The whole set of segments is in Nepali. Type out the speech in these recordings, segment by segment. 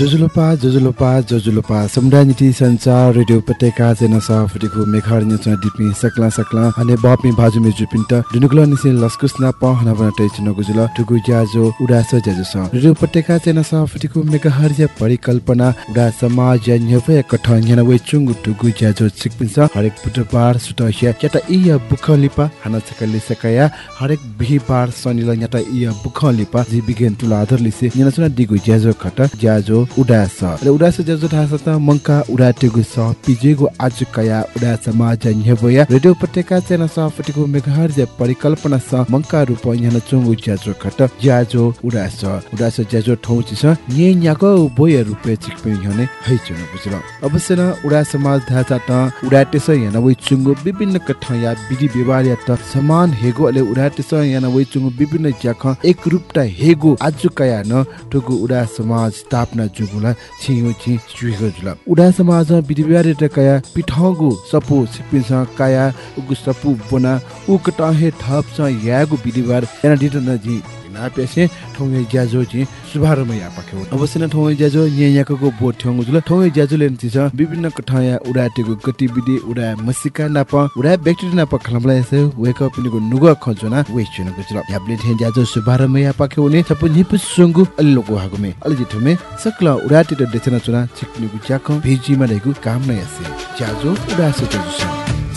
जोजुलोपा जोजुलोपा जोजुलोपा समुदाय नीति संचार रेडियो उपत्यका जेन सफटिको मेघार न्युचना दिपि सकला सकला अने बपि भाजु मेजु पिन्ट दुनुगुला निसे लस्कुस्ना प हना बना टे चनो गुजुला टुगु ज्याजो उडास ज्याजो स। रेडियो उपत्यका जेन सफटिको मेघार या परिकल्पना उडा समाज या न्यवे कठ न्यना वे चुंगु टुगु ज्याजो सिकपिन्स हरेक बुधबार सुटहिया चटा इया बुखलिपा हाना सकले सकया हरेक बिहिबार शनिला न्याटा इया बुखलिपा जी बिगेन तुला आधार लिसे न्यना सुना दिगु ज्याजो खट ज्याजो उडास र उडास ज्याजो थाहा त मंका उडाटेगु स पिजेगु आज कया उडा समाज न्यवया रेडियो उपत्यका चेना सफटिको मेघार जे परिकल्पना स मंका रूप न्याना चुंगु ज्याजो खट ज्याजो उडास उडास ज्याजो ठौ चिस nye न्याको बोय रुपे चिकपे ह्यने है चुन बुझल अवश्य न उडा समाज ढाँचा त उडा तेस याना वइ चुंगु विभिन्न कठ या विधि व्यवहार या त समान हेगो अले उडा तेस याना वइ चुंगु विभिन्न ज्याख एक रूपटा हेगो आज कया न टुगु उडा समाज स्थापना जुगुला छियो छि सुइगो जुल उडा समाज व्यवहार त कया पिठगु सपु सिपिस कया उगु सपु बना उकटा हे थप छ यागु विधि व्यवहार याना दित न जी ना पेसे ठौङे ज्याजो जी शुभारम्भ या पाखे अवश्य न ठौङे ज्याजो nye याको बोट ठौङु जुल ठौङे ज्याजो लेन चिस विभिन्न कठाया उडाटेको गतिविधि उडा मसिका नाप उडा व्यक्ति नाप खलमला एसे वेक अप निको नुग खजना वेचन गुजुल याबले थे ज्याजो शुभारम्भ या पाखे उनी छपु निपु सुंगु अल्लोको हागुमे। अलि ठुमे सकला उडाटे त देचना चुना छिक्नुगु ज्याक भिजी मा काम न यासे। ज्याजो उडा से ज्याजो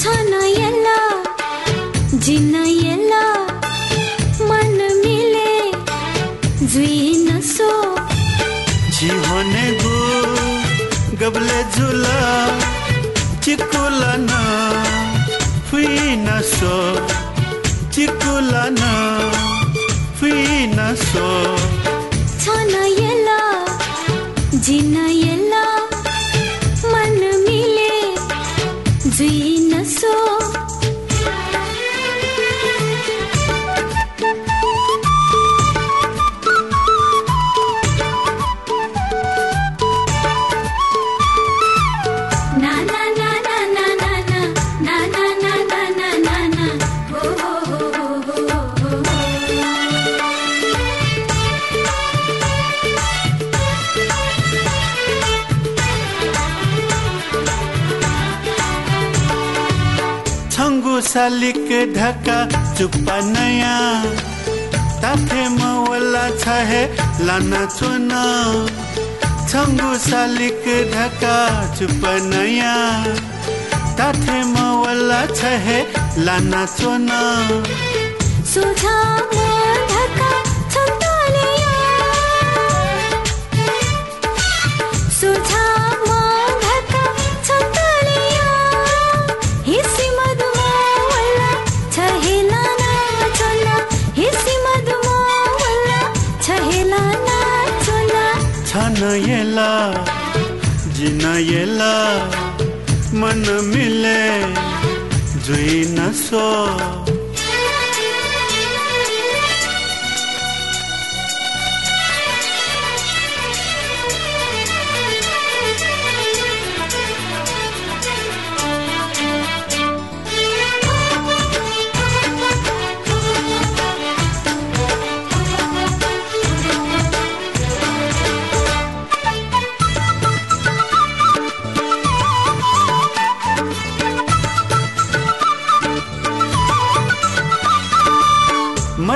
छन यल्ला जिन जुइन सो जीवन गो गबले जुला चिकुलाना। फुइन सो चिकुलाना। फुइन सो। छन येला जिन शालिक ढका चुप्पा नयाँ। ताथे मवला छहे लाना चुना। छङ्गु शालिक ढका चुप्पा नयाँ। ताथे मवला छहे लाना चुना। सुझा ढका छन्तलिया येला मन मिले जुई न सो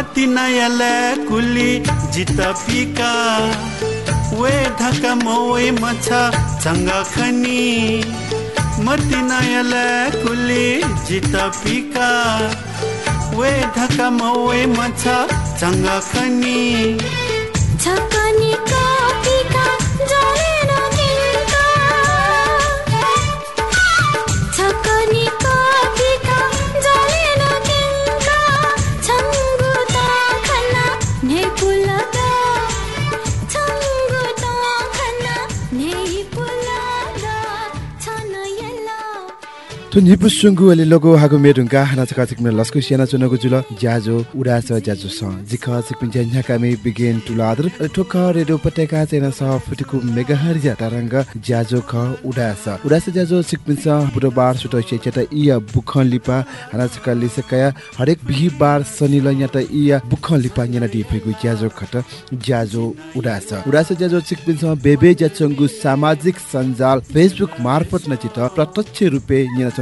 मती नयले कुली जित पिका वे धका मोए मछा चंगा खनी। मती नयले कुली जित पिका वे धका मोए मछा चंगा खनी। छकनी कापीका तो निपु सुंगु अले लोगो हागु मेडुङका हाना चका चिकमे लस्कु सियाना चुनको जुल ज्याजो उडास ज्याजो स जिख चिकपिन ज्या कामे बिगेन टुलादर ठोक रेडियो पटेका चेना स फुटिकु मेगाहर ज्या ज्याजो ख उडास उडास ज्याजो चिकपिन स बुधबार सुट चेटा इया बुखन लिपा हाना चका लिसकया हरेक बिहिबार शनि ल याता इया बुखन लिपा याना दिफेगु ज्याजो खट ज्याजो उडास उडास ज्याजो चिकपिन स बेबे ज्याचंगु सामाजिक सञ्जाल फेसबुक मार्फत नचित प्रत्यक्ष रूपे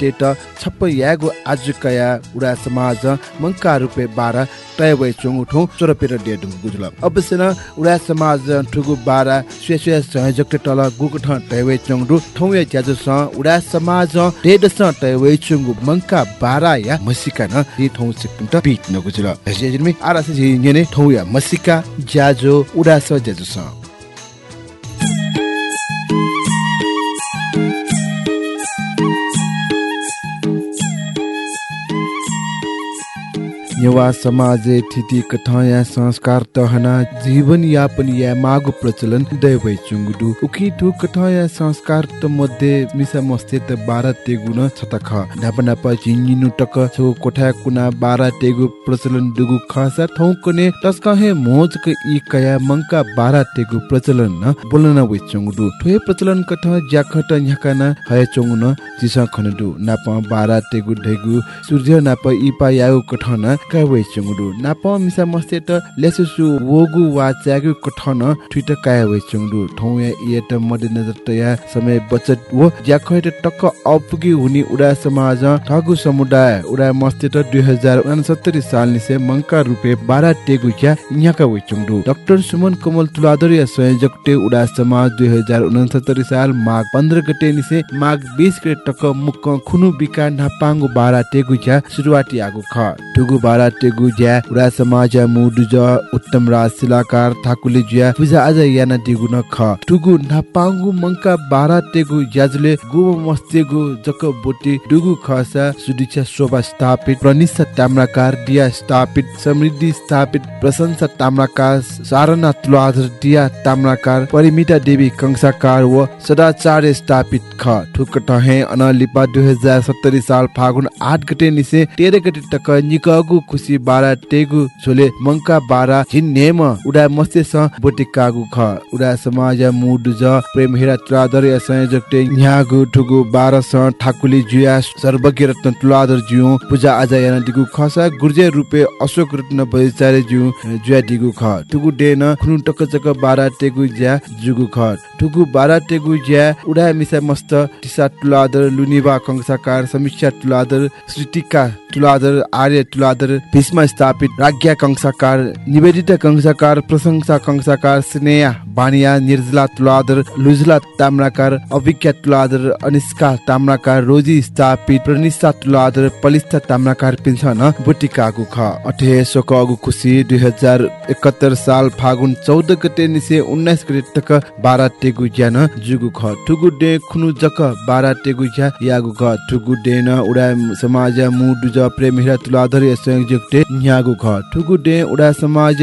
टेट छप्प यागु आजुकया उडा समाज मंका रुपे बारा तय वै चोंगु ठौ चोरपेर डेडु गुजुल। अवश्य न उडा समाज ठुगु बारा स्वे स्वे सहयोग टल गुगु ठ तय वै चोंगु ठौ या स उडा समाज डेड स तय वै चोंगु मंका बारा या मसिका न इ ठौ सिकपिन त पिट न गुजुल। हेजेजमी आरास नेने ठौ या मसिका ज्याजो उडा स ज्याजु स। नेवा समाज थिति कथाया संस्कार तहना जीवन यापन या मागु प्रचलन दैवै चुंगुडु उखि दु कथाया संस्कार त मध्ये मिसा मस्ते त बारा तेगु न छतख। नापा जिन्जिनु टक छो कोठा कुना बारा तेगु प्रचलन दुगु खासा ठौकने तस्का हे मोज क इ कया मंका बारा तेगु प्रचलन न बोलन वै चुंगुडु ठोय प्रचलन कथा ज्याखट न्याकाना हय चुंगु न जिसा खनडु। नापा बारा तेगु ढेगु सूर्य नाप इपा याउ कठन समय बचत टक्क हुनी उडा समाज ठगु समुदाय उडा मस्ते त 2069 साल रुपे 12 डाक्टर सुमन कमल तुलादरिया संयोजक टे उडा समाज 2069 साल माघ 15 गते निसे माघ 20 गते टक्क मुक्क खुनु बिका नापाङ्गु बारा टेगु ज्या सुरुवाती आगु ख बारा टेगु ज्या उडा समाज ज उत्तम राज शिलाकार थाकुले ज्या पूजा आज याना दिगु न ख टुगु नापाङ्गु मंका बारा टेगु ज्याजुले गु मस्तेगु जक बोटी डुगु खसा सुदिक्षा शोभा स्थापित प्रनिसा ताम्राकार दिया स्थापित समृद्धि स्थापित प्रशंसा ताम्राकार सारना तुलाधर दिया ताम्राकार परिमिता देवी कंसाकार व सदाचार्य स्थापित ख ठुक टहे अनलिपा 2070 साल फागुन 8 गते निसे 13 गते तक निकगु खुसी बारा टेगु छोले मंका बारा झिन नेम उडा मस्ते स बोटी कागु ख। उडा समाज मुड ज। प्रेम हेरा तुलादर या संयोजक टे न्यागु ठुगु बारा स। ठाकुली जुया सर्वज्ञ रत्न तुलादर जिउ पूजा आज याना दिगु खसा गुर्जे रुपे अशोक रत्न बजारे जिउ जुया दिगु ख। टुगु डेन खुनु टक चक बारा टेगु ज्या जुगु ख। टुगु बारा टेगु ज्या उडा मिसा मस्त। टिसा तुलादर लुनिबा कंसाकार समीक्षा तुलादर श्रीटिका तुलादर आर्य तुलादर भीष्म स्थापित राज्ञा कंसाकार निवेदिता कंसाकार प्रशंसा कंसाकार स्नेहा बानिया निर्जला तुलादर लुजला ताम्राकार अभिज्ञा तुलादर अनिष्का ताम्राकार रोजी स्थापित प्रनिष्ठा तुलादर पलिस्ता ताम्राकार पिन्छ न बुटिकागु ख। अठे अगु खुसी दुई हजार एकहत्तर साल फागुन चौध गते निसे उन्नाइस गते तक बाह्र टेगु ज्यान जुगु ख। टुगु डे खुनु जक बाह्र टेगु ज्या यागु ख। टुगु डे न उडा समाज मुडु ज प्रेम हिरा तुलाधर या डे न्यागु ठुगु डे उडा समाज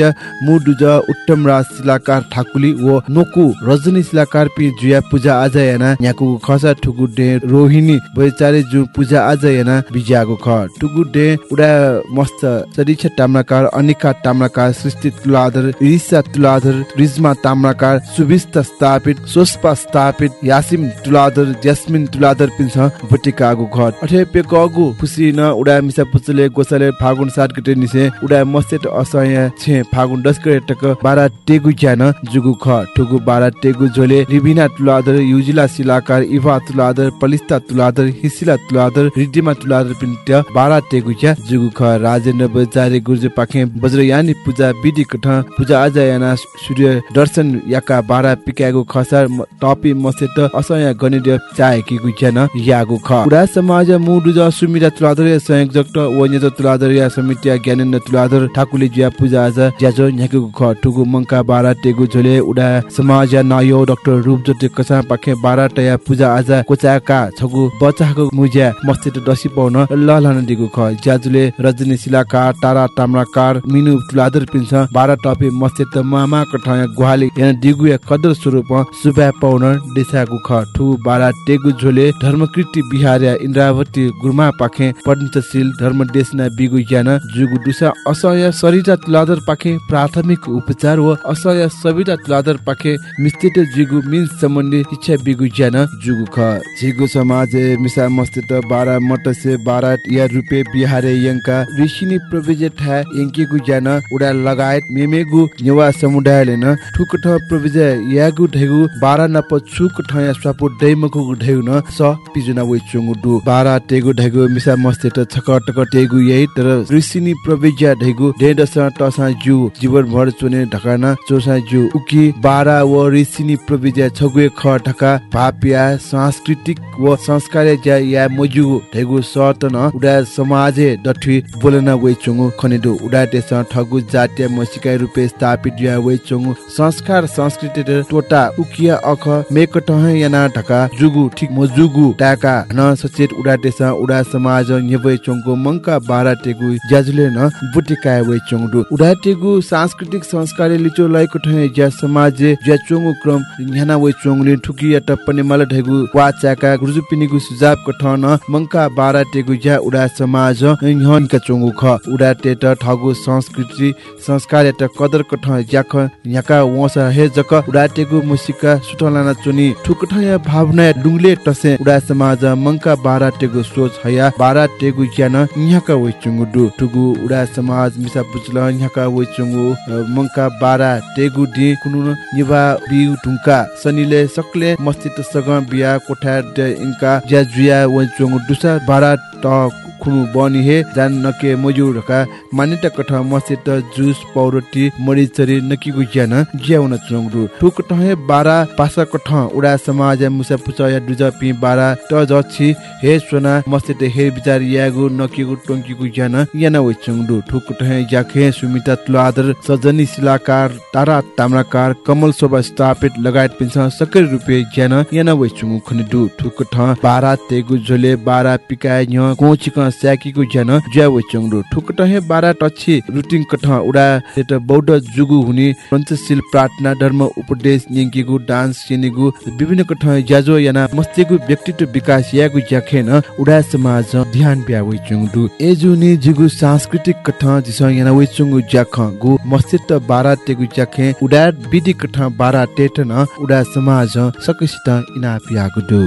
उत्तम राज शिलाकार ठाकुली व नोकु रजनी शिलाकार पि जुया पूजा आज याना न्याकु खसा ठुगु डे रोहिणी बैचारे जु पूजा आज याना बिजागु ख ठुगु डे उडा मस्त सरिछ ताम्राकार अनिका ताम्राकार सृष्टि तुलाधर रिसा तुलाधर रिजमा ताम्राकार सुविस्त स्थापित सोस्पा स्थापित यासिम तुलाधर जस्मिन तुलाधर पिन्छ बटिकागु घर अठे पेकगु खुसी न उडा मिसा पुचले गोसले फागुन सात गते निसे उडा मस्तेट असय छे फागुन दस गते टक बारा टेगु ज्यान जुगु ख ठुगु बारा टेगु झोले रिबिना तुलाधर युजिला शिलाकार इभा तुलाधर पलिस्ता तुलाधर हिसिला तुलाधर रिडिमा तुलाधर पिन्त्य बारा टेगु ज्या जुगु ख। राजेन्द्र बजारे गुर्जु पाखे वज्रयानी पूजा विधि कठ पूजा आज याना सूर्य दर्शन याका बारा पिकागु खसार टपी मसेत असय गणित चाहेकी गुज्यान यागु ख। उडा समाज मुडुज सुमिरा तुलाधर या संयोजक वन्यज तुलाधर या समितिया ज्ञानेन्द्र तुलाधर ठाकुले जुया पूजा आज ज्याजो न्याकेगु ख ठुगु मंका बारा टेगु झोले उडा समाज नायो डाक्टर रूप जोटे कसा पाखे बारा टया पूजा आज कोचाका छगु बचाको मुज्या मस्तित डसी पाउन ललन दिगु ख। ज्याजुले रजनी शिलाकार तारा ताम्राकार मिनु तुलाधर पिन्छ। बारा टपी मस्तित मामा कठाया गुहाली याना दिगु या कदर स्वरूप सुबा पाउन देसागु ख। ठु बारा टेगु झोले धर्मकृति बिहार्या इन्द्रावती गुरुमा पाखे पञ्चशील धर्म देशना बिगु ज्ञान जुगु दुसा असह्य सरिता तुलाधर पाखे प्राथमिक उपचार व असह्य सविता तुलाधर पाखे मिस्तित जुगु मिन सम्बन्धी शिक्षा बिगु ज्ञान जुगु ख। झिगु समाज मिसा मस्तित बारा मटसे बारा या रुपे बिहारे यंका ऋषिनी प्रविजे ठा यंकीगु ज्ञान उडा लगायत मेमेगु नेवा समुदायले न ठुक ठ प्रविजे यागु ढेगु बारा नप छुक ठया स्वापु दैमको ढेगु न स पिजुना वे चुंगु दु। बारा टेगु ढेगु मिसा मस्तित छक टक टेगु यही तर ऋषिनी प्रविज्या ढेगु डेडस टसा जु जीवन भर चुने ढकाना चोसा जु उकी बारा व ऋषिनी प्रविज्या छगुए ख ढका भापिया सांस्कृतिक व संस्कार ज्या या मजु ढेगु न उडा समाजे दठि बोलन वे चुंगु खनिदु उडा देश ठगु जातीय मसिकाय रुपे स्थापित या वे चुंगु संस्कार संस्कृति टोटा उकिया अख मेक टह याना ढका जुगु ठीक मजुगु टाका न सचेत उडा देश उडा समाज न्यवे चुंगु मंका बारा टेगु ज्याजुले न बुटिकाय वे चुंगु उडा टेगु सांस्कृतिक संस्कार लिचो लयको ठह ज्या समाज ज्या चुंगु क्रम न्याना वे चुंगुले ठुकिया टप्पने मल ढेगु वाचाका गुरुजु पिनिगु सुझाव को ठन मंका बारा टेगु ज्या उडा समाज न्हन का चुंगु ख उडा टेट ठगु संस्कृति संस्कार एट कदर को ज्याख न्याका वसा हे जक उडा टेगु मुसिका सुटलाना चुनी ठुक ठया भावना डुंगले टसे उडा समाज मंका बारा टेगु सोच हया बारा टेगु ज्यान न्याका वे चुंगु ठुगु उडा समाज मिसा पुचल न्याका वे चुंगु अ, मंका बारा टेगु दि कुनु निबा बिउ ढुंका सनिले सकले मस्तित सग बिया कोठा ड इन्का ज्या जुया व चुंगु दुसा बारा ट खुनु बनि हे जान नके मजु रका मान्यता कथा मस्तित जुस पौरोटी मरिचरी नकिगु ज्यान ज्याउन चुंगु ठुक टहे बारा पासा कथा उडा समाज मुसा पुचया दुज पि बारा त जछि हे सोना मस्तित हे विचार यागु नकिगु टोंकिगु ज्यान याना व चुंगु ठुक टहे ज्याखे सुमिता तुलादर सजनी शिलाकार तारा ताम्राकार कमल शोभा स्थापित लगायत पिन्छ सक्कर रुपे ज्यान याना व चुंगु खनिदु ठुक ठ बारा तेगु झोले बारा पिकाय न्य कोचिक स्याकीगु ज्यान ज्या व चुंगु ठुक टहे बारा टछि रुटिङ कठ उडा सेट बौद्ध जुगु हुने पञ्चशील प्रार्थना धर्म उपदेश निंकीगु डान्स सिनेगु विभिन्न कठ ज्याजो याना मस्तेगु व्यक्तित्व विकास यागु ज्याखेन उडा समाज ध्यान ब्या व चुंगु एजुनी जिगु सांस्कृतिक कथ जिस याना व चुंगु ज्याख गु मस्तित बारा तेगु ज्याखे उडा विधि कठ बारा टेट न उडा समाज सकसित इना पियागु दु।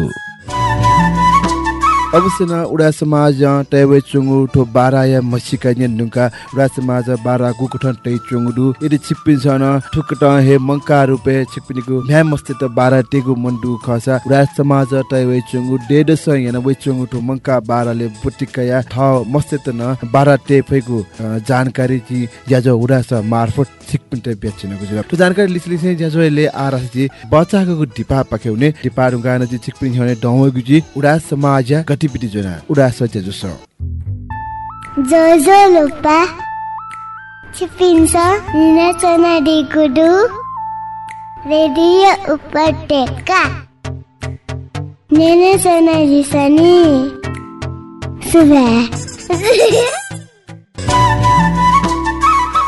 अवश्य उडा समाज टैवे चुंगु ठो बारा या मसिका न्यन नुका उडा समाज बारा गुकुठन टै चुंगु यदि छिप्पिन छन ठुकट हे मंका रुपे छिप्पिनिगु। म्या मस्ते त बारा टेगु मन्डु खसा। उडा समाज टैवे चुंगु डेड स याना वे चुंगु ठो मंका बाराले बुटिकया ठ मस्ते त न बारा टेफेगु जानकारी जी ज्याजो उडा स मार्फत छिप्पिन टे बेचिनको जुल तो जानकारी लिस लिस ज्याजो ले आरस जी बच्चाको डिपा पक्याउने डिपा रुगा नजी छिप्पिन हने डौगु जी। उडा समाज गतिविधि जना उडा स ज्याजो स जोजो लुपा छिपिन्छ निनाचना डिगुडु रेडियो उपत्यका नेनेचना रिसनी सुबह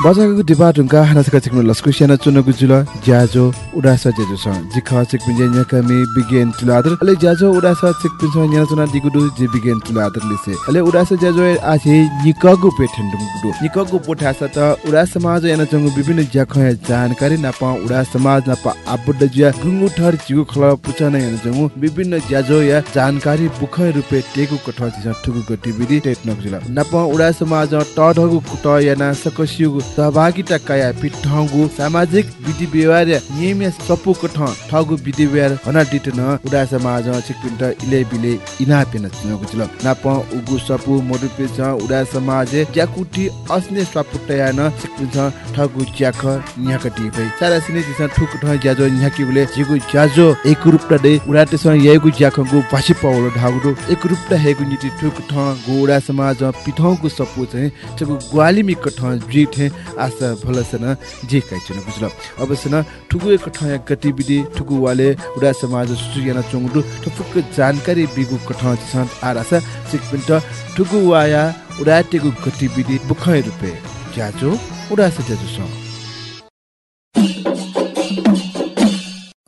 बजाको डिबा ढुङ्गा हानासका चिक्नु लस्कु स्याना चुनको जुल ज्याजो उडासा ज्याजो छ जिख चिकपिन ज्या कमी बिगेन तुलादर अले ज्याजो उडासा चिकपिन छ न्या चुना दिगुडु जे बिगेन तुलादर लिसे अले उडासा ज्याजो आछे निकगु पेठेन दुगुडु निकगु पोठासा त उडा समाज याना चंगु विभिन्न ज्याख जानकारी नापा उडा समाज नापा आबुड ज्या गुंगु ठर जिगु खला पुचना याना चंगु विभिन्न ज्याजो या जानकारी बुखय रुपे टेगु कठ जिस ठुगु गतिविधि टेट नगजुला नापा उडा समाज टढगु कुट याना सकसिगु सहभागिता काया पिठौगु सामाजिक विधि व्यवहार नियम सपु कठ ठगु विधि व्यवहार हना डिट न उडा समाज छिकपिन्ट इले बिले इना पेन चुनगु जुल नाप उगु सपु मोडुपे छ उडा समाज ज्याकुटी अस्ने स्वापुटया न छिकपिन्ट ठगु ज्याख न्याकटी भई। सारा सिने दिस ठुक ठ ज्याजो न्याकी बुले जिगु ज्याजो एक रूपटा दे उडाटे स येगु ज्याखगु भाषी पाउलो ढागु एक रूपटा हेगु निति ठुक ठ गु उडा समाज पिठौगु सपु चाहिँ चगु ग्वालिमी कठ जिठे आशा भलसन जे काइचुन बुझल अवश्य ठुगु एक ठया गतिविधि ठुगु वाले उडा समाज सुयाना चोंगु ठुक जानकारी बिगु कठ छन्। आरासा सिकपिन्ट ठुगु वाया उडाटेगु गतिविधि बुखय रुपे ज्याजो उडा सज्जु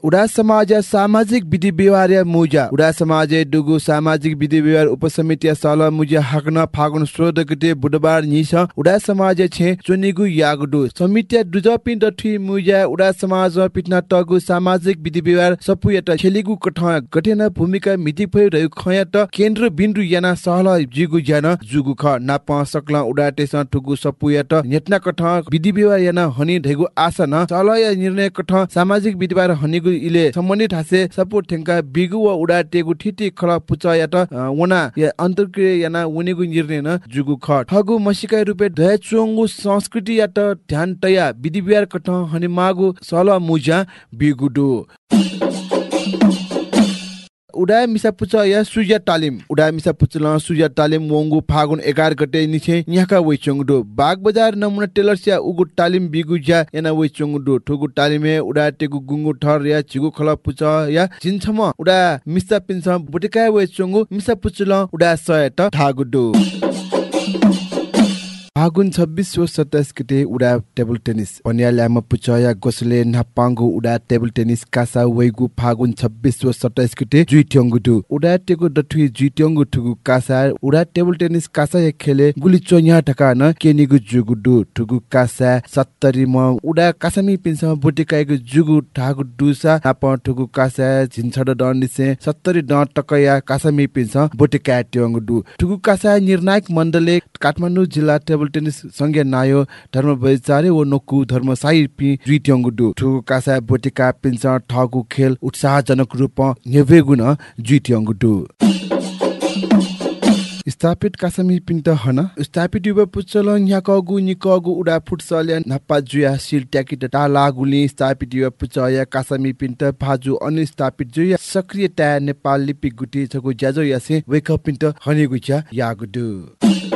उडा समाज सामाजिक विधि व्यवहार मुजा उडा समाज डुगु सामाजिक विधि व्यवहार उपसमिति सल मुजा हकन फागुन स्रोत गते बुधबार निस उडा समाज छे चुनिगु यागडु समिति दुज पिन दथि मुजा उडा समाज पिटना टगु सामाजिक विधि व्यवहार सपु यत छेलिगु कठ गठेन भूमिका मिति भइ रह्यो खया त केन्द्र बिन्दु याना सहल जिगु ज्यान जुगु ख नाप सकल उडा टेस ठुगु सपु यत नेटना कठ विधि व्यवहार याना हनि ढेगु आसन या निर्णय कठ सामाजिक विधि व्यवहार हनिगु इले सम्बन्धित हासे सपोर्ट ठेंका बिगु व उडा टेगु ठिटी खला पुचा या त अ, वना या अन्तर्क्रिया याना उनीगु निर्णय न जुगु ख ठगु मसिकाय रुपे धय चोंगु संस्कृति या त ध्यान तया विधि व्यवहार कठ हनि मागु सल मुजा बिगुडु उडा मिसा पुच या सुजा तालिम उडा मिसा पुचल सुजा तालिम वंगु फागुन एघार गते निछे यहाँका वइ चोङडो बाग बजार नमुना टेलर्स या उगु तालिम बिगु ज्या याना वइ चोङडो ठुगु तालिमे उडा टेगु गुंगु ठर या चिगु खला पुच या जिन्छम उडा मिसा पिन्छ बुटिका वइ चोङु मिसा पुचल उडा सय त ठागुडो फागुन छब्बिस व सत्ताइस गते उडा टेबल टेनिस पन्याल्यामा पुचया गोसले नापाङ्गु उडा टेबल टेनिस कासा वैगु फागुन छब्बिस व सत्ताइस गते जुइट्यङ्गु उडा टेगु दठुइ जुइट्यङ्गु ठुगु कासा उडा टेबल टेनिस कासा या खेले गुली चोन्या ढका न केनिगु जुगु दु ठुगु कासा सत्तरी म उडा कासामी पिन्स बुटिकाइगु जुगु ठागु दुसा नाप ठुगु कासा झिन्छड डनिसे सत्तरी ड टकया कासामी पिन्स बुटिका ट्यङ्गु दु ठुगु कासा निर्णायक मण्डलले काठमाडौँ जिल्ला टेबल टेनिस संघ नायो धर्म बैचारे व नोकु धर्म साई पि जुइट्यङ्गु दु ठुगु कासा बुटिका पिन्स ठगु खेल उत्साहजनक रूप नेवेगु न जुइट्यङ्गु दु स्थापित कासमी पिन्ट हन स्थापित युवा पुचल न्याकगु निकगु उडा फुटसल या नप्पा जुया सिल ट्याकिट टा लागुली स्थापित युवा पुचया कासमी पिन्ट भाजु अनि स्थापित जुया सक्रिय टा नेपाल लिपि गुटी छगु ज्याजो यासे वेक पिन्ट हने गुच्या यागुडु अवश्य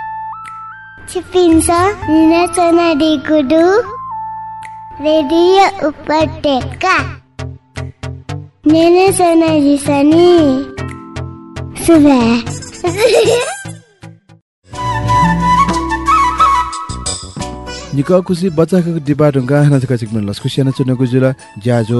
छिपिन्छ निनाचना डिगुडु रेडियो उपत्यका निनाचना रिसनी सुबह निक खुसी बच्चाको डिबा ढुङ्गा हाना चिकन लस्कु स्याना चुनको जुल ज्याजो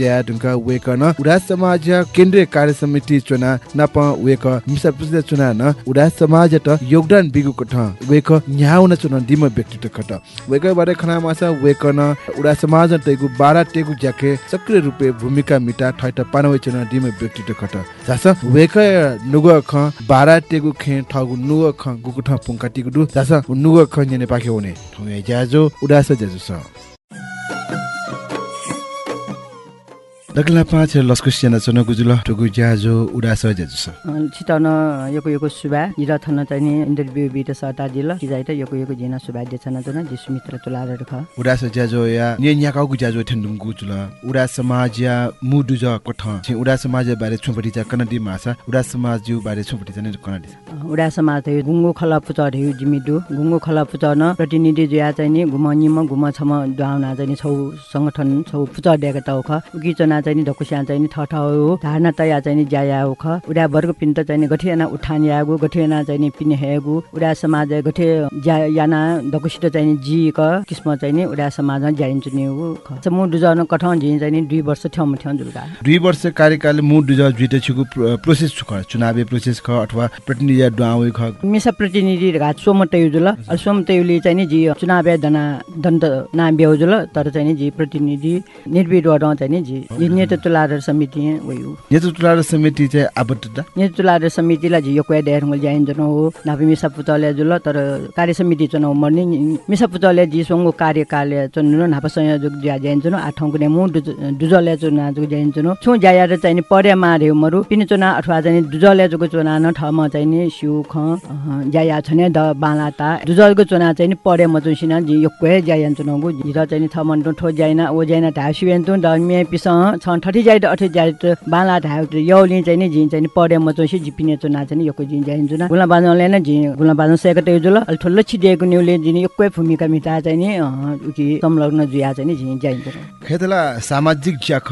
ज्या ढुङ्गा वेक न उडा समाज केन्द्रीय कार्य समिति चुना नप वेक मिसा पुस्ले चुना न उडा समाज त योगदान बिगु कठ वेक न्याउ न चुना दिम व्यक्तित्व कठ वेक बारे खना मासा वेक न उडा समाज तेगु बारा टेगु ज्याके सक्रिय रूपे भूमिका मिटा ठैट पानवे चुना दिम व्यक्तित्व कठ जास वेक नुग ख बारा टेगु खे ठगु नुग ख गुगु ठ पुंका टिगु दु जास नुग ख नेने पाखे हुने। ठगे ज्याजो उडास ज्याजो छ दगला पाँच लस्कु सेना चन गुजुल टुगु ज्याजो उडास ज्याजो छ छिटन यको यको सुबा जिरा थन चाहिँ इन्टरभ्यू बिट सटा जिल्ला जिजाइ त यको यको जिना सुबा देछन जन जिस मित्र तुलार ख उडास ज्याजो या ने न्याका गु ज्याजो थेन्दुङ गुजुल उडा समाज या मुडु ज कठ छि उडा समाज बारे छुपटी जा कनडी मासा उडा समाज जु बारे छुपटी जा ने कनडी उडा समाज थियो गुङ्गो खला पुच ढेउ जिमिडु गुङ्गो खला पुच न प्रतिनिधि जुया चाहिँ नि घुम निम घुम छम डाउना चाहिँ नि छौ संगठन छौ पुच डेका तौ ख चना चाहिँ नि ढकुस्या चाहिँ नि ठठ हो धारणा तया चाहिँ नि ज्याया हो ख। उडा वर्ग पिन्त चाहिँ नि गठियाना उठान यागु गठियाना चाहिँ नि पिने हेगु। उडा समाज गठे याना ढकुसित चाहिँ नि जी क किस्म चाहिँ नि उडा समाजमा ज्याइन्चु नि हो ख। समु दुजन कठौँ झि चाहिँ नि दुई वर्ष ठ्याउमा ठ्याउ जुल्का दुई वर्ष कार्यकाल मुडु ज जुइते छिगु प्रोसेस छु ख। चुनावी प्रोसेस ख अथवा प्रतिनिधि डुआवे ख। मिसा प्रतिनिधि घाट सोम तयुजुल सोम तयुले चाहिँ नि जी चुनाव दना दण्ड नाम ब्याउजुल तर चाहिँ नि जी प्रतिनिधि निर्विरोध चाहिँ नि नेतृत्व लाडर समिति समिति चाहिँ नेतृत्व लाडर समितिलाई जाइन जन हो नापि मिसा पुतले जुल तर कार्य समिति चुनाव मर्ने मिसा पुतले सोंगो कार्यकाल चुनु नाप संयोजक ज्या जाइन जन आठौँ कुने मु दुजले चुना जुग जाइन जन छु ज्याया चाहिँ नि पर्या मार्यो मरु पिन चुना अथवा चाहिँ दुजले जुग चुना न चाहिँ नि सिउ ख ज्याया छने द बालाता दुजलको चुना चाहिँ नि पर्या मचुसिना जी योक्या ज्यायन चुनाउको जिर चाहिँ नि थमन ठो ज्याइना ओ तु मे पिस छन्। ठठी जाइत अठे जाइत बाला ढाउट यौली चाहिँ नि झिन चाहिँ नि पर्या मचुसी जिपिने चुना चाहिँ नि योको जिन ज्याइन जुना। गुला बाजनले न झि गुला बाजन सेकट जुल। अल ठुलो छिदिएको न्युले जिन योक्कै भूमिका मिटा चाहिँ नि उकि संलग्न जुया चाहिँ नि झिन ज्याइन जुना खेतला सामाजिक ज्याख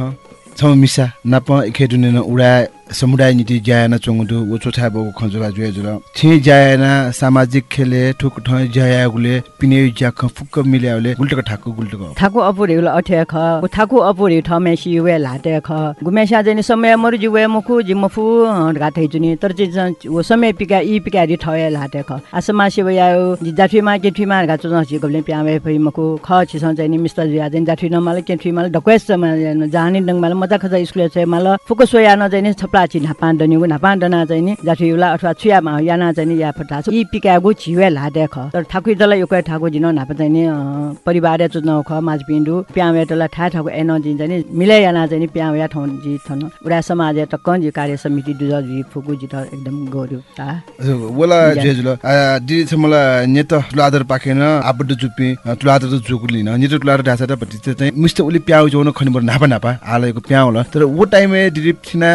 छम मिसा नाप खेदुने उडा समुदाय नीति ज्यायना चोङदु वो छोछा बगु खजुगा जुए जुल छि ज्यायना सामाजिक खेले ठुक ठ ज्यायागुले पिने ज्याख फुक्क मिल्याउले गुल्टक ठाकु गुल्टक थाकु अपुरे उला अठे ख थाकु अपुरे ठमे सी वे लाटे ख गुमेसा जनि समय मरु जि वे मुखु जि मफु गाथे जुनि तर जि वो समय पिका इ पिका रि ठय लाटे ख आसमा से वे आयो जि जाठी मा गा चो छि गबले प्यावे फै मखु ख छि सन चाहिँ मिस्टर जुया जनि जाठी न माले के ठिमा डक्वेस्ट जानि दङ माले मजा खजा स्कुल छ माल फुको सोया न जनि छपला छि नापान दनि नापान दना चाहिँ नि जाठिउला अथवा छुयामा याना चाहिँ नि या फटा छ इ पिकागु छिवे लाटे ख तर ठाकु दला योकै ठाकु जिन नाप चाहिँ नि परिवार चुनाउ ख माज पिन्डु प्यावे तला ठा ठाकु एन जिन चाहिँ नि याना चाहिँ नि प्यावे ठाउँ जि थन उडा समाज त कन जि कार्य समिति दुज जि फुकु जि त एकदम गऱ्यो ता वला जेजुल दिदी छ मलाई नेत तुलादर पाखेन आबड जुपि तुलादर जुकुलिन नेत तुलादर ढासा त भति चाहिँ मिस्टर उली प्याउ जोन खनिबर नापा नापा आलेको प्याउ ल तर वो टाइम에 दिदी थिना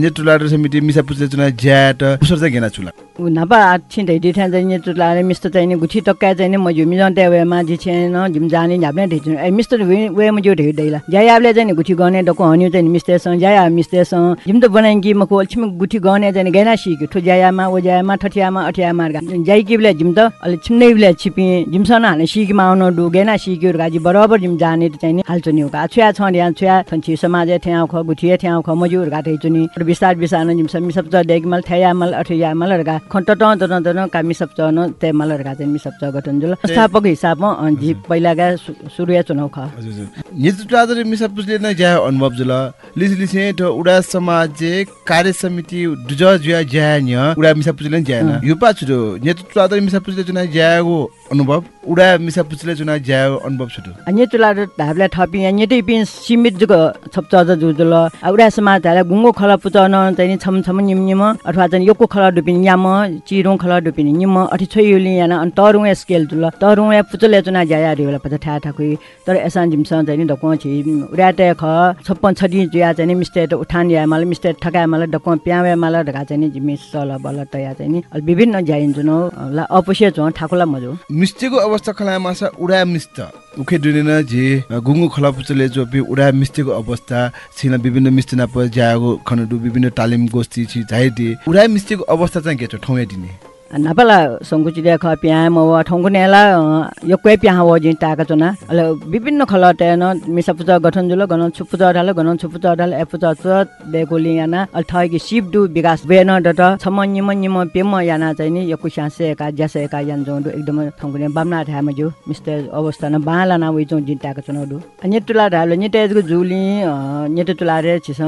नेत तुलादर समिति मिसा पुसे चुना ज्याट उसर चाहिँ घेना चुला उ नापा छिन्दै दिठा चाहिँ नि तुलाले मिस्टर चाहिँ नि गुठी टक्का चाहिँ नि म जु मिजन ते वे मा जि छेन जिम जाने न्याप्ने ढेजु ए मिस्टर वे वे म जु ढे दैला जायाबले चाहिँ नि गुठी गने डको हन्यु नि जाया मिस्टर सँग जिम त बनाइ मको अल्छिम गुठी गने चाहिँ नि गैना सिक्यो ठु जायामा ओ जायामा ठठियामा अठिया मार्गा जाइ किबले जिम त अलि छिन्नै बिले छिपि जिम सन हाले सिकिमा आउन डु गैना सिक्यो गाजी बराबर जिम जाने चाहिँ नि हाल्छु नि का छुया छ या छुया थन्छि समाज थ्याउ ख गुठी चुनि बिस्तार बिस्तार जिम समी सब च देख मल थ्या मल अठिया मल रगा खन्ट ट त त न कामी सब च न ते मल रगा चाहिँ सब च गठन जुल स्थापक हिसाबमा जी पहिलाका सुरुया चुनाउ ख नेतृत्व मिसा पुसले न ज्या अनुभव जुल। लिस लिसे त उडा समाज कार्य समिति दुज ज्या ज्या न्य उडा मिसा पुसले ज्या न युपा छुदो नेतृत्व मिसा पुसले जुना ज्याको अनुभव। उडा मिसा पुसले जुना ज्या अनुभव छुदो अन्य तुला धाबला थपि अन्य तै पिन सीमित जुग छप्च ज जुजुल उडा समाज धाला गुङ्गो खला पुचन चाहिँ छम छम निम निम अथवा चाहिँ योको खला डुपिन याम चिरोङ खला डुपिन निम अठि छोयुली याना अन तरुङ स्केल जुल। तरुङ या पुचले चुना ज्या रे होला पता ठा ठाकुई तर एसान जिमसँग चाहिँ डको छि। उडाटे ख छप्पन छडी जुया चाहिँ मिस्टेट उठान या माल मिस्टेट ठका माल डको प्यावे माल ढका चाहिँ जिमि सल बल तया चाहिँ विभिन्न ज्याइन जुनो ला अपुसे छ ठाकुला मजो। मिस्टेको अवस्था खला मासा उडा मिस्ट। उखे जे गुङ्गु खला पुचले जोपि उडा मिस्टेको अवस्था छिन विभिन्न मिस्टिना प ज्यागो खनडु विभिन्न तालिम गोष्ठी छि झाइदि उडा मिस्टेको अवस्था चाहिँ के छ ठौया दिने नापाला सङ्कुचिले ख प्या म वा ठङ्कुनेला यक्वे प्या व जिन ताका चुना अले विभिन्न खल टेन मिसा पुजा गठन जुल गन छुपुजा डाल गन छुपुजा डाल एपुजा च बेगोली याना अल ठगी शिव दु विकास बेन डट छम निम निम पेम याना चाहिँ नि यकु स्यासे का ज्यासे यान जों एकदम ठङ्कुने बामना थाम जो मिस्टर अवस्था न बाला ना वे जों जिन ताका चुना दु अन्य तुला ढाल नि तेजको जुली तुला रे छिस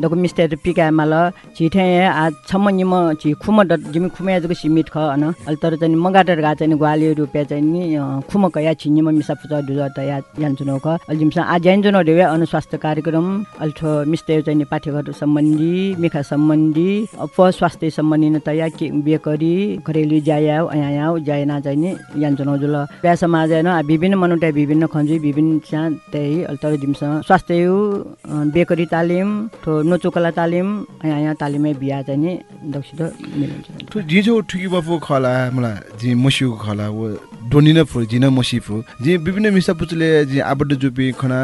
दको मिस्टर पिका माल छिठे आ छम निम छि खुम डट जिमि खुमे जको सिमिट ख अन अल तर चाहिँ मगाटर गा चाहिँ ग्वाली रुपे चाहिँ नि खुम कया छिनिम मिसा पुजा दुज त या यान चुनो ख अल जिमसा आ ज्यान जुनो देवे अनु स्वास्थ्य कार्यक्रम अल्ठो मिस्टर चाहिँ नि पाठ्यक्रम सम्बन्धी मेखा सम्बन्धी अप स्वास्थ्य सम्बन्धी न तया के बेकरी घरेलु जाया अया जायना चाहिँ नि यान चुनो जुल प्या समाज न आ विभिन्न मनुटे विभिन्न खन्जी विभिन्न च्या त्यही अल तर जिमसा स्वास्थ्य बेकरी तालिम ठो नोचुकला तालिम अया तालिमे बिहा चाहिँ नि दक्षिण मिलिन्छ तो जे जो ठुकी बफो खला मलाई जे मसिउ खला वो डोनिन फु जिन मसी जे विभिन्न मिसा पुचले जे आबड जुपी खना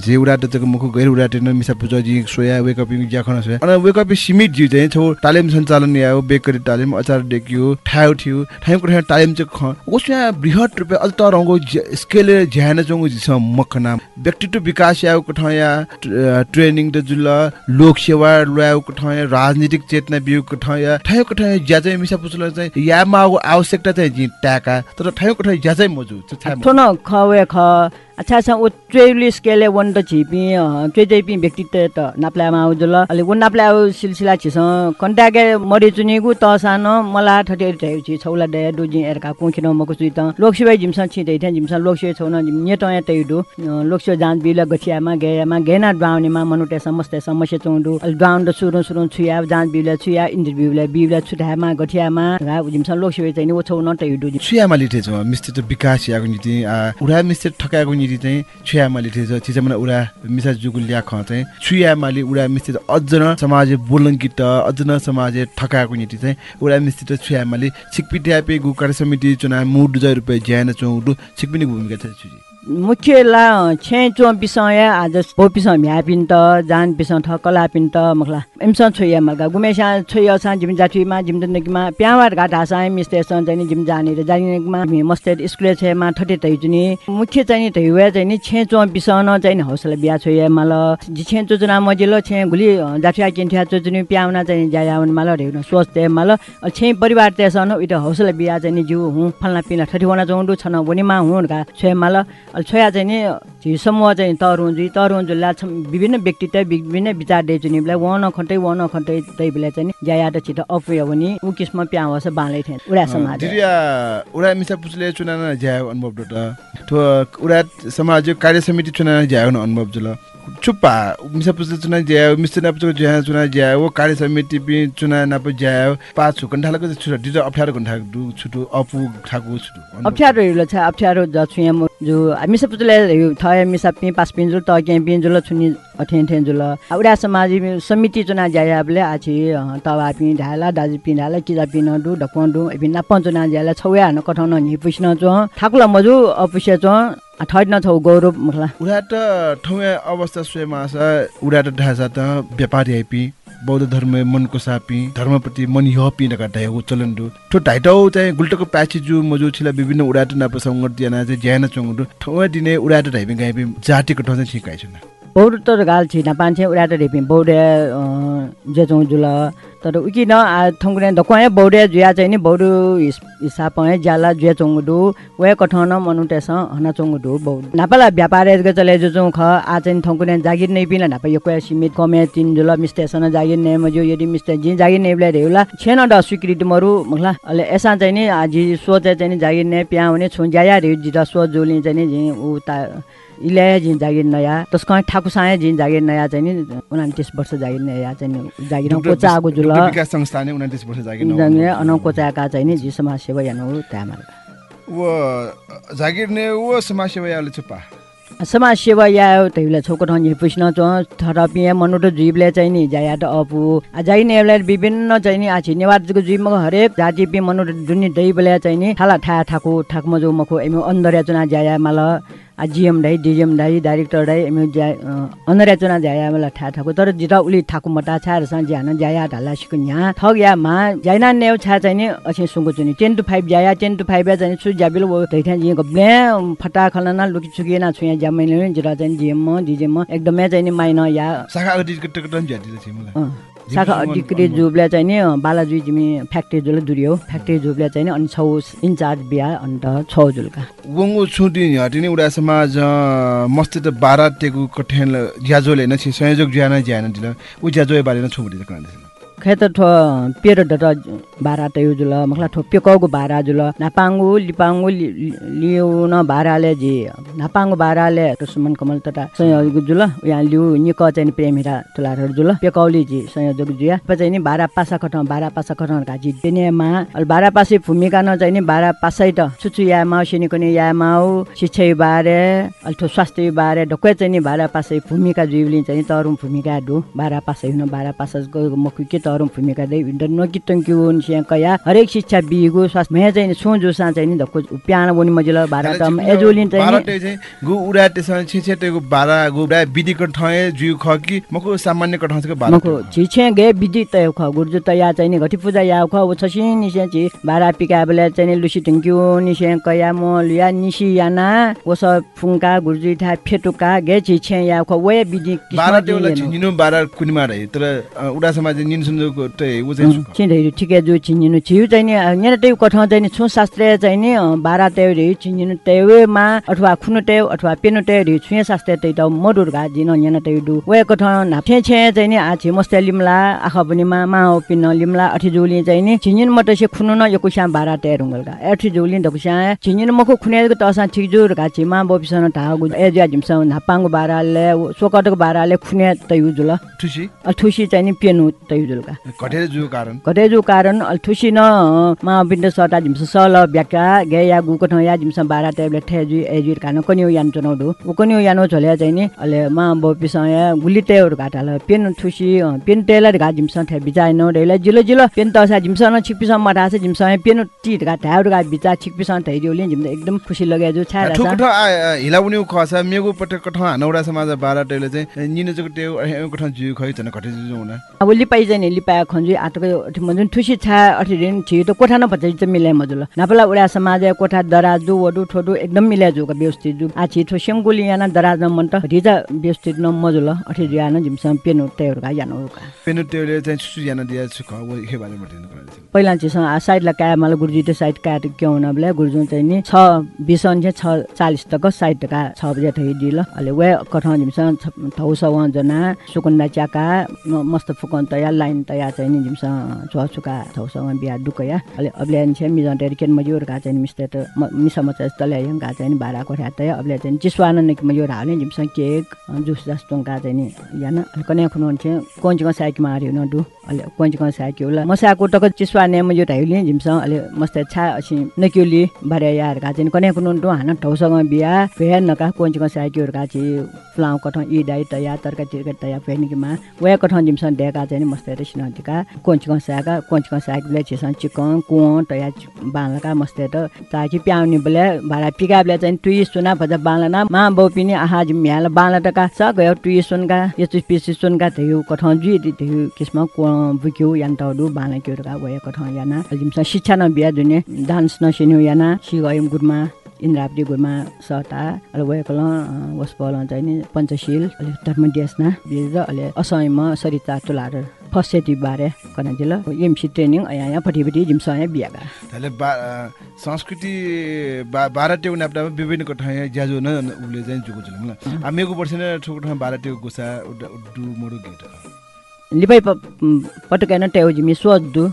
जे उडा त मुखु गैर उडा टेन मिसा जी सोया वेक अप ज्या खना सोया। अन वेक अप सीमित जी चाहिँ छौ तालिम सञ्चालन या बेकरी तालिम अचार डेक्यो ठाउ थियो ठाउ को तालिम चाहिँ ख ओस्या बृहत रुपे अल्ट रंगो स्केल ज्यान जंगु जिस मखना। व्यक्तित्व विकास या को या ट्रेनिङ त जुल लोक सेवा ल्याउ को या राजनीतिक चेतना बिउ को या ठाउ को ज्या चाहिँ मिसा पुचल चाहिँ या मा आवश्यकता चाहिँ जी टाका। तर खवे ख अच्छा अच्छा उ ट्रेली स्केले वन त छिपी चाहिँ व्यक्तित्व त नाप्लामा आउ जुल अलि वन नाप्ला सिलसिला छिस। कन्टाके मरि चुनिगु त सानो मला ठटे ठेउ छि छौला दे दुजि एरका कुखिन मको सुइ त। लोकसेवा जिमसा छि दै थे जिमसा लोकसेवा छौन जिम नेट या तै दु लोकसेवा जान बिल गछियामा गयामा गेना डाउनेमा मनुटे समस्या समस्या चौंडु। अलि डाउन द सुरु सुरु छुया जान बिल छुया इन्टरभ्युले बिल छुटामा गठियामा। रा जिमसा लोकसेवा चाहिँ नि उ छौन तै दु छुयामा लिथे छ मिस्टर विकास याको नीति उडा मिस्टर ठकाको चाहिँ छुयामा लिथे छ। छिचा मन उडा मिसा जुगु ल्या ख चाहिँ। छुयामा लि उडा मिस्टर अझ न समाज बोलङ्की त अझ न समाज ठकाको नीति चाहिँ। उडा मिस्टर छुयामा लि छिकपिट्यापे गु कार्य समिति चुनाव मुड जय रुपे ज्यान चौडु छिकपिनी भूमिका छ छुजी। मुख्य ला छे चो आज भो पिस त जान पिस ठ कला त मखला। एमस छोया मलका गुमेसा छोया सा जिम जाठीमा जिम दनकीमा प्यावार घाट हासा मिस्ते सन चाहिँ जिम जाने र जानेमा मस्ते स्कुल छेमा ठटे तै जुनि। मुख्य चाहिँ तै वे चाहिँ नि छे चो न चाहिँ हौसला बिया छोया मल। छे चो मजिलो छे गुली जाठिया किन्ठ्या चो जुनि प्याउना चाहिँ जायावन मल रेउन सोचते मल। छे परिवार तेसन उइट हौसला बिया चाहिँ नि जिउ हुँ फल्ना पिना ठठी वना चौंडु छन वनिमा हुँ छोया मल। अहिले छोया चाहिँ नि झि समूह चाहिँ तरुन्जु तरुन्जुला विभिन्न व्यक्तित्व विभिन्न विचार दे जुनिलाई वन खन्टै वन खन्टै त्यही बेला चाहिँ नि ज्यायाट छिटो अपुयो भने ऊ किसमा प्या होस् बाँलै थिएन उडा समाज। उडा मिसा पुचले चुनाव ज्या अनुभव डोटा उडा समाज कार्य समिति चुनाव ज्या अनुभव जुल। चुप्पा मिसा पुचले चुनाव ज्या मिस्टर नाप ज्या चुनाव ज्या वो कार्य समिति पि चुनाव नाप ज्या पाँच छु कन्ठालको छुटा डिट अप्ठ्यारो कन्ठा दु छुटु अपु ठाकु छुटु अप्ठ्यारोहरू छ अप्ठ्यारो ज छुया जो मिसा पुचले थय मिसा पि पास पिन्जुल त के पिन्जुल छुनि अठेन ठेन जुल। उडा समाज समिति चुनाव ज्यायाबले आछि तवा पि ढाला दाजु पि ढाला किजा पि नडु ढकन्दु एपि नापन चुनाव ज्याला छौया न कठाउन नि पुस्न चो ठाकुला मजु अपुष्य चो न छौ गौरव मखला। उडा त ठौया अवस्था स्वयमा छ उडा त ढासा त व्यापारी आइपी बौद्ध धर्म मनको सापी धर्मप्रति मन यपी नका ढाएको चलन दु ठो ढाइटौ चाहिँ गुल्टको प्याची जु मजु छिला विभिन्न उडाट नाप संगत दियाना चाहिँ ज्यान चंगु ठौया दिने उडाट ढाइबे गाइबे जातिको ठौ चाहिँ छिकाइ छन् बौड त गाल छिना पान्छे उडा त बौडे जेचौ जुल। तर उकि न थङ्गुने दक्वाए बौडे जुया चाहिँ नि बौडु हिसाब पए ज्याला जुया चोङडु वे कठन मनुटेस हना चोङडु बौड। नापाला व्यापार चले जुचौ ख आ चाहिँ थङ्गुने जागिर नै पिला नापा यो क्वे सीमित कमे तिन जुल मिस्टेसन जागिर ने मजु यदि मिस्टे जि जागिर ने ब्ले रेउला छेन ड स्वीकृति मरु मखला। अले एसा चाहिँ नि आजि सोचे चाहिँ नि जागिर ने प्या हुने छु ज्याया रे जिटा सो जुली चाहिँ नि जि उ ता इल्याया जिन जागिर नयाँ तस्को ठाकुसाया जिन जागिर नयाँ चाहिँ नि उनातिस वर्ष जागिर नयाँ चाहिँ जागिर कोचा आगो जुल विकास 29 वर्ष जागिर अनौ कोचाका चाहिँ नि जी समाज सेवा यानु त्यामा वो जागिर ने वो समाज सेवा याले समाज सेवा या तैले छोको ठाउँ पुस्न चो थरपिया मनुटो जीवले चाहिँ नि जाया त अपु। आ जाइ नेले विभिन्न चाहिँ नि आछि नेवारको जीवमा हरेक जाति पि मनुटो जुनि दैबले चाहिँ नि थाला ठा ठाकु ठाकमा जो मखो एमु अन्दर्या चुना जाया माल। जिएम दाई डिजिएम दाई डाइरेक्टर दाई एम ज्या अनरा चुना ज्याया मला ठा ठाको तर जिरा उली ठाकु मटा छा र सँग ज्यान ज्याया ढाला सिको न्या थग या मा ज्याना नेउ छा चाहिँ नि अछे सुंगु चुनि। 10 टु 5 ज्याया 10 टु 5 या चाहिँ सु ज्याबिल वो दैठा जि गब्ले फटा खलना लुकी छुकी ना छुया ज्यामैले जिरा चाहिँ जिएम म डिजिएम म एकदमै चाहिँ नि माइन या शाखा अधिकृत चाहिँ नि बालाजी जिमी फ्याक्ट्री जुल दुरी हो फ्याक्ट्री जुबले चाहिँ अनि छौ इन्चार्ज बिहा अन्त छौ जुलका। वंगो छुटी हटिने उडा समाज मस्ते त बारा टेगु कठेन ज्याजोले न छि संयोजक ज्यान ज्यान दिल। उ ज्याजो बारे न त खेत ठो पेरो डट बारा तयु जुल मखला ठो पेकौको बारा जुल। नापाङ्गु लिपाङ्गु लिउ न बाराले जी। नापाङ्गु बाराले सुमन कमल तटा संयोजक जुल यहाँ लिउ निक चाहिँ प्रेमिरा तुलारहरू जुल। पेकौली जी संयोजक जुया। चाहिँ नि बारा पासा कठ बारा पासा कठ घाजी देनेमा। अल बारा पासे भूमिका न चाहिँ नि बारा पासै त। छुछु या माउ सिनी पनि या माउ शिक्षै बारे। अल्ठो स्वास्थ्य बारे ढोकै चाहिँ नि बारा पासै भूमिका जुइली चाहिँ नि तरुम भूमिका डु। बारा पासै हुन बारा पासको मकु के तरुम भूमिका दे विन्ट नकि टङ्क्यु सिया कया। हरेक शिक्षा बिगु स्वास्थ्य मे चाहिँ सोझो सा चाहिँ नि धक्को प्यान बोनी मजिल बारा तम एजुलिन चाहिँ चाहिँ गु उडा टेसन छे टेगु बारा गु उडा विधि कठय जु ख कि मको सामान्य कठसको बारा मको छिछे गे बिदि तय ख गुर्जु तया चाहिँ नि घटी पूजा या ख उ छसि निसे छि बारा पिका बेला चाहिँ नि लुसी टङ्क्यु निसे कया म लिया निसी याना ओस फुङ्का गुर्जु था फेटुका गे छिछे या ख वे बिदि बारा दिएन। छिनिनु बारा कुनिमा रहे तर उडा समाज निन उ चाहिँ चिन्दैहरू ठिकै जो चिनिनु छिउ चाहिँ नि यहाँ टेउ कठाउँ चाहिँ छु शास्त्रीय चाहिँ नि अँ, बाह्र टेउ रे चिनिनु टेउमा अथवा खुनु टेउ अथवा पेनु टेउ रे छुए शास्त्रीय तै त मडुर घा जिन यहाँ टेउ डु वे कठाउँ ना छे चाहिँ नि आ छि मस्ते लिम्ला आखा पनि मा मा हो पिन लिम्ला अठी जोली चाहिँ नि चिनिन मट से खुनु न यो कुसा बाह्र टेउ रुङ्गल घा अठी जोली ढकुसा चिनिन मखु खुने तसा ठिक जोर घा छि मा बोपिसन ढागु ए ज्या जिमसा नापाङ्गु बाह्रले सोकटको बाह्रले खुने तयु जुल ठुसी ठुसी चाहिँ नि पेनु तयु जुलका घटेर जु कारण। कटेजु कारण अल्थुसी न मा बिन्द सटा जिमस सल ब्याका गे या गुको ठ या जिमस बारा टेबले ठेजु एजुर कान कनिउ यान चनौडु उ कनिउ यानो झले चाहिँ अले मा बोपिस या गुली टेउर घाटाल पेन ठुसी अ, पेन टेलर घा जिमस ठे बिचाइ न जिलो जिलो पेन तसा जिमस न छिकपिस मटा छ जिमस पेन टी घा ढाउर घा बिचा छिकपिस ठैरिउले जिम एकदम खुसी लगे जो छा ठुक ठ हिलाउनी खस मेगु पट कठ हानौडा समाज बारा टेले चाहिँ निन जको टेउ जु खै तना घटे जु हुना। अब लिपाइ चाहिँ लिपाया खन्जु आटको अठि मजुन ठुसी छा अठि दिन छि त कोठा न भन्छ चाहिँ मिलाइ मजुल नापला उडा समाज कोठा दराज वडु ठोडु एकदम मिलाइ जुका व्यवस्थित जु आ छि ठो सेमगुली याना दराज न मन त रिजा व्यवस्थित न मजुल अठि याना जिमसम पेनु टेउर का यानो का पेनु टेउले चाहिँ सुसु याना दिया छु ख व हे बारे कुरा पहिला चाहिँ आ साइडला काया माल गुरुजी त्यो साइड काया क्याउ न बेला गुरुजु चाहिँ नि छ बिस चाहिँ छ चालिस तक साइड का छ बजे थै दिल अहिले वे कठाउँ जिमसँग थौ सौ जना सुकुन्दा च्याका म- मस्त फुकन तया लाइन तया चाहिँ जिमसँग छुवा छुका थौ सौ बिहा डुकया अहिले अबले चाहिँ मिजन टेरिकेन मजूर गा चाहिँ मिस्ते त म- मिसा मचा तले यङ गा चाहिँ भाडा कोठा तया अबले चाहिँ चिसवान निक मजूर हाल्ने जिमसँग केक जुस जस्तो गा चाहिँ नि याना कने खुनु चाहिँ कोन्चको साइक मार्यो न डु। अहिले कोन्चको साइक होला। मसाको टक चिसवाने मजूर हाइले जिमसँग अहिले मस्त छा असी नक्युली बारे यार गा चाहिँ कने खुनु डु। हान ठौसँग बिहा फेन नका कोन्चको साइकहरू गा चाहिँ फ्लाउ कठ इ डाइ तया तरका तिर्का तया फेनिकमा वे कठ जिमसँग डेका चाहिँ मस्त रेसिन दिका कोन्चको साका कोन्चको साइक बेला छिसँग चिकन कुँ तया बालका मस्त त ताकि प्याउने बेला भाडा पिका बेला चाहिँ टुई सुना भज बालना मा बौपिनी आहा जिम म्याल बाला टका स गयो टुई सुनका यस्तो पिसी सुनका थियो कठाउँ जुइ थियो किसमा को बुक्यो यान क्योरका गयो याना जिमसँग शिक्षा न बिहा जुने डान्स नसिन्यो याना सिगयम गुरुमा। इन्द्रावती गुरुमा सटा अहिले वयकल वस्पल चाहिँ नि पञ्चशील अहिले धर्म देशना बिर अहिले असयमा सरिता तुलार फसेटी बारे कना जिल्ल एमसी ट्रेनिङ यहाँ यहाँ पट्टिपट्टि जिमसँग बिहाका त्यसले बा अ, संस्कृति बा बारा टेउ नाप्दामा विभिन्न कठाय ज्याजो न उले चाहिँ जुको जुल मेगु वर्ष न ठुक ठुक बारा टेउ गुसा उड- उड्डु मोडु गेट। पटकेन टेउ जिमी सोध्दु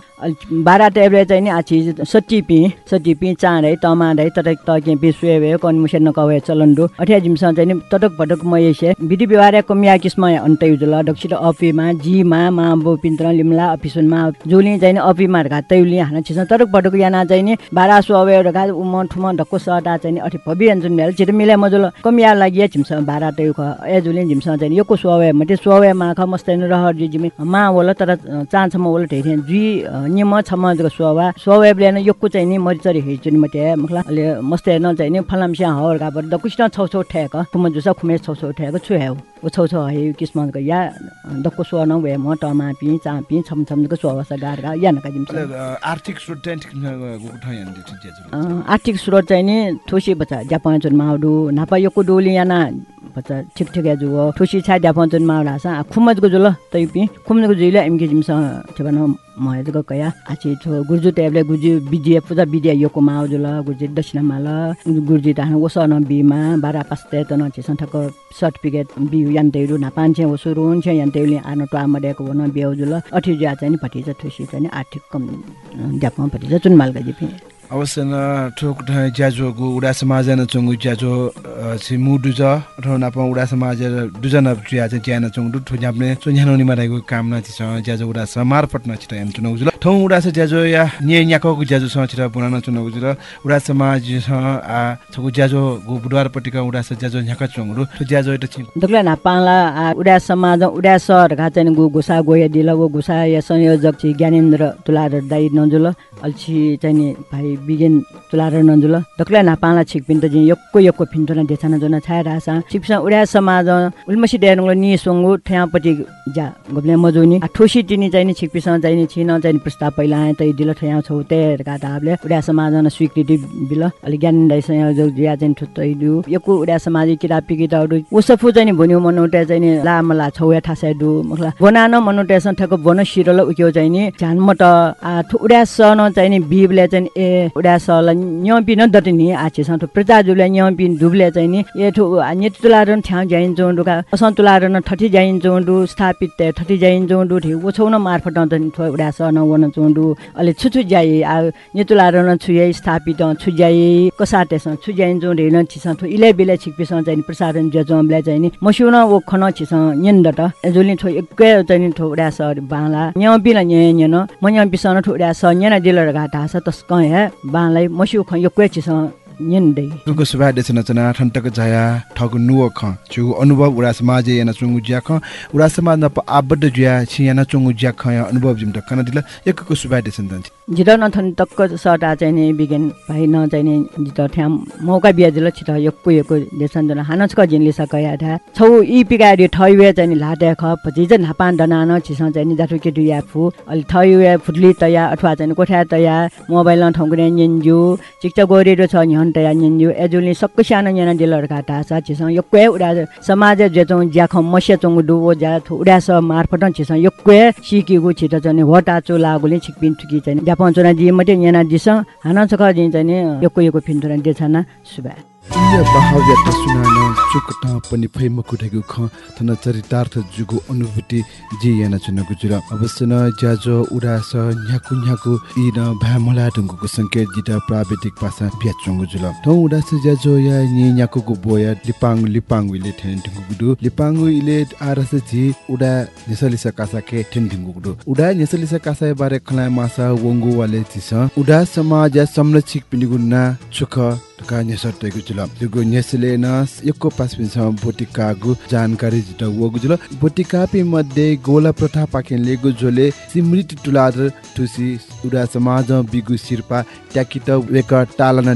बाह्र टेबले चाहिँ नि आछि सच्ची पि सच्ची पि चाँडै तमाडै तटक तके पि सुए भए कन मुसे नकवे चलन्डु अठ्या जिमसँग चाहिँ नि तटक पटक मयसे विधि व्यवहार कमिया किस्म अन्त युजुल दक्षिण अफिमा जीमा मा पिन्त्र लिम्ला अफिसुनमा जोली चाहिँ नि अफिमा घा तैउली हाना छिस तटक पटक याना चाहिँ नि बाह्र सुवे घा उम ठुम ढक्को सटा चाहिँ नि अठि भबि अञ्जुन भेल छिटो मिले मजुल कमिया लागि झिमसँग बाह्र तैउ ख ए जुली झिमसँग चाहिँ नि। योको सुवे मटे सुवे मा ख मस्तैन रहर जी जिमी मा वला तर चान्सम्म वला ढेरे जुई नि म छ म सोवा सोवाबले न योक्कु चाहिँ नि मरिचरी हेचु नि मते मखला अले मस्ते न चाहिँ नि फलामस्या हर गाबर द कुष्ण छौ छौ ठेक कुम जुसा खुमे छौ छौ ठेक छु हेउ उ छौ छौ हे किस्मत ग। या दक्को सो न वे म टमा पि चा पि छम छम ग सोवा स गार गा या न का जिम आर्थिक स्रोत आर्थिक स्रोत चाहिँ नि ठुसी बच्चा जापान जुन माउडु नापा योको डोली याना बच्चा ठिक ठिक जुग ठुसी छा जापान जुन माउडा सा खुमजको जुल तै पि खुमजको जुइले एमके जिमस ठेबन महेजको कया आछि छो गुर्जु टेबले गुर्जु बिजिया पूजा बिजिया योको जुल गुर्जु दक्षिण माल गुर्जु तान ओस न बिमा बारा पास्ते त न छिसन ठक सर्टिफिकेट बिउ यान्तेरु नापान छे ओसु रुन छे यान्तेरु आनो टो आमडेको वन जुल अठि ज्या चाहिँ नि भटिजा ठुसी चाहिँ नि आर्थिक कम जापान भटिजा चुन माल गजिपि अवश्य न ठोक ज्याजोको उडा समाज न चंगु ज्याजो छि मु दुज अथवा उडा समाज दुज न ज्या चाहिँ ज्या न ठो ज्याप्ने चो न्यानो नि मारेको काम न छिस ज्याजो उडा समारपट न छिटा एम चुनौ ठौ उडा से ज्याजो या नि न्याको ज्याजो स छिटा पुना न चुनौ जुल उडा समाज स आ छगु ज्याजो गु बुडवार पटिका उडा से ज्याजो न्याका चंगु ठो ज्याजो एटा छि दक्ला नापाला उडा समाज उडा सर घा चाहिँ गु गुसा गोया दिल गु गुसा या संयोजक चाहिँ ज्ञानेन्द्र तुलार दाइ नजुल अल्छी चाहिँ नि तुलार नजुल दक्ला नापाला छिकपिन त जिन यक्को यक्को फिन्टोना देछाना जोना छाया रासा। छिप्सा उडा समाज उल्मसी डेरङ नि सोंगु ठ्यापटि जा गब्ले मजोनी। ठोसी तिनी चाहिँ नि छिकपिस चाहिँ नि छिन चाहिँ नि प्रस्ताव पहिला आए तै दिल ठ्या छौ गाता हाबले उडा समाज न स्वीकृति बिल अलि ज्ञान दाइ संयोजक जिया चाहिँ ठुत्तै दु। यक्को उडा समाज किताबी किताबु उसफु चाहिँ भन्यो मनौटे चाहिँ ला छौ या ठासे दु। मखला बना न मनौटे ठको बन शिरल उक्यो चाहिँ नि झानमट आ उडा सन चाहिँ नि बिबले चाहिँ ए उडा सल न्यपि न दति नि आछि सन ठु प्रजाजुले न्यपि दुबले चाहिँ नि ए ठु नेत तुलारन ठ्याउ जाइन जोंडुका असन्तुलारन ठठी जाइन जोंडु स्थापित ते ठठी जाइन जोंडु ठि उछौ न मार्फत त नि ठो उडा सन वन जोंडु अले छुछु जाई आ नेतुलारन छुयै स्थापित छुजाई कसाटेस छुजाइन जोंडु न छिस ठु इले बेले छिकपिस चाहिँ नि प्रसारण जजमले चाहिँ नि मसिउन ओ खन छिस यन्द त जुलि ठो एकै चाहिँ नि ठो उडा सर बाला न्य बिल न्य न्य न म न्य बिसन ठो उडा स न्य न दिलर घाटा स तस्क हे बालाई मसिउ ख यो क्वे छिस यन्दै तुको सुभा नचना ठन्टक जाया ठगु नुव ख छु अनुभव उडा समाज याना चंगु ज्या ख उडा समाज न ज्या छि याना चंगु ज्या ख अनुभव जिम त कन दिल एकको सुभा नचन जित नथन टक्क सटा चाहिँ नि बिगेन भाइ न चाहिँ नि जित ठ्याम मौका बिया दिल छिट यक्को यक्को देसन जन हानचक जिनले सकया था। छौ इ पिगाडी ठयुए नि लाटे ख पछि चाहिँ नापान दनान छिस चाहिँ नि जाठु केटु या फु। अलि ठयुए फुटली तया अथवा चाहिँ कोठा तया। मोबाइल न ठौकुने निन्जु चिक्चा गोरेरो छ नि हन तया निन्जु एजुलि सक्क सानो न्याना दिलर काटा छ छिस यक्को उडा समाज जेचौ ज्याख मस्य चौ डुबो ज्या स मार्फट छिस यक्को सिकिगु छिट चाहिँ होटा चो लागुले छिकपिन ठुकी चाहिँ नि जापान चोना जी मटे न्याना दिस हाना जी चाहिँ नि यक्को यक्को फिन्टोना देछाना सुबा इया बहाव्य त सुनान चुक त पनि फैम कुटेको ख थन चरितार्थ जुगु अनुभूति जे याना चुनगु जुल अवश्य न ज्याजो उडास न्याकु न्याकु इ न भामला ढुङ्गुको संकेत जिता प्राविधिक भाषा ब्याचुङ्गु जुल त उडास ज्याजो या नि न्याकुको बोया लिपाङ लिपाङ इले ठेन ढुङ्गु दु लिपाङ इले आरस जी उडा नेसली सकासा के ठेन ढुङ्गु दु उडा नेसली सकासा बारे खला मासा वंगु वाले जिस उडा समाज या संरक्षित पिनिगु ना चुख तैगु जुल दुगु न्यसले न यक्को पासपिन छ बोटिकागु जानकारी जित वगु जुल बोटिका मध्ये गोला प्रथा लेगु जोले सिमृति तुलाद तुसी उडा समाज बिगु सिरपा ट्याकित वेक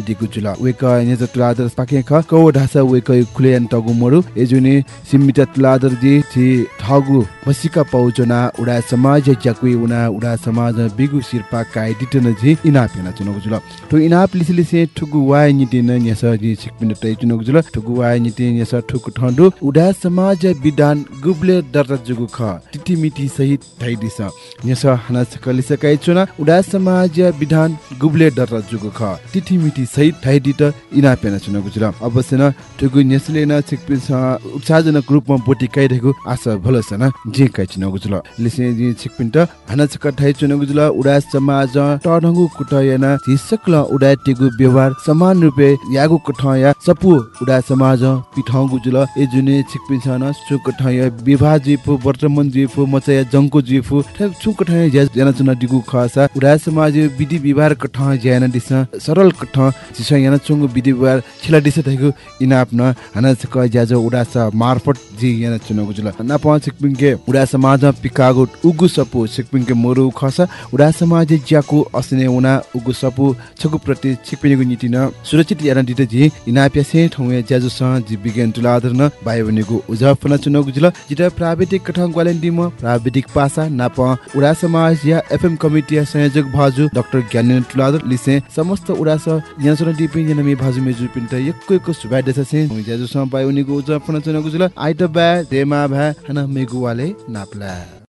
दिगु जुल वेक न्यज तुलाद पाके ख कौ ढासा वेक खुलेन तगु मरु। एजुने सिमित तुलाद जी छि ठगु मसिका पौजना उडा समाज ज्याकुइ उना उडा समाज बिगु सिरपा काय दिटन जी इना पेना चुनगु जुल तो इना लिसिलिसे ठुगु वाइ नितिन न्यस जी सिकपिन तै चुनगु जुल ठुगु वाइ निति न्यस ठुकु ठन्डु उडा समाज विधान गुब्ले दर जुगु ख टिटिमिति सहित थाइदिस न्यस हना सकलि सकाइ चुना उडा समाज विधान गुब्ले दर जुगु ख टिटिमिति सहित थाइदि त इना पेना चुनगु जुल अवश्य न ठुगु न्यसले न सिकपिन स उत्साहजनक रूपमा बोटी काइरहेको आशा भलस न जे काइ चुनगु जुल लिसे जी सिकपिन त हना सक चुनगु जुल उडा समाज टढंगु कुटयना झिसक्ल उडा व्यवहार समान रूपे रे यागु कठ या सपु उडा समाज पिठाउ गुजुल ए जुने छिकपिन छन सु कठ विवाह जिफु वर्तमान जिफु मचया जंको जिफु ठक छु कठ जना चुना दिगु खसा उडा समाज विधि विवाह कठ ज्यान दिस सरल कठ जिस याना चुंगु विधि विवाह छिला दिस थगु इनाप न हना क ज्याजो उडा स मार्फत जी याना चुना गुजुल ना प छिकपिन उडा समाज पिकागु उगु सपु छिकपिन के मोरु खसा उडा समाज ज्याकु असने उना उगु सपु छगु प्रति छिकपिनको नीति न सुरक्षित याना दिते जी इना प्यासे ठौया ज्याजु स जी विज्ञान तुलाधर न बाय बनेको उजफ न चुनो गुजुल जिता प्राविधिक कठङ ग्वालेन दिम प्राविधिक पासा नाप उडा समाज या एफएम कमिटी संयोजक भाजु डाक्टर ज्ञानेन तुलाधर लिसे समस्त उडा स यासुन दिपिन याना मे भाजु मेजु पिन्ट यक्को यक्को सुबाय देस से ज्याजु स बाय बनेको उजफ न चुनो गुजुल आइट बा देमा भा हना मेगु वाले नापला।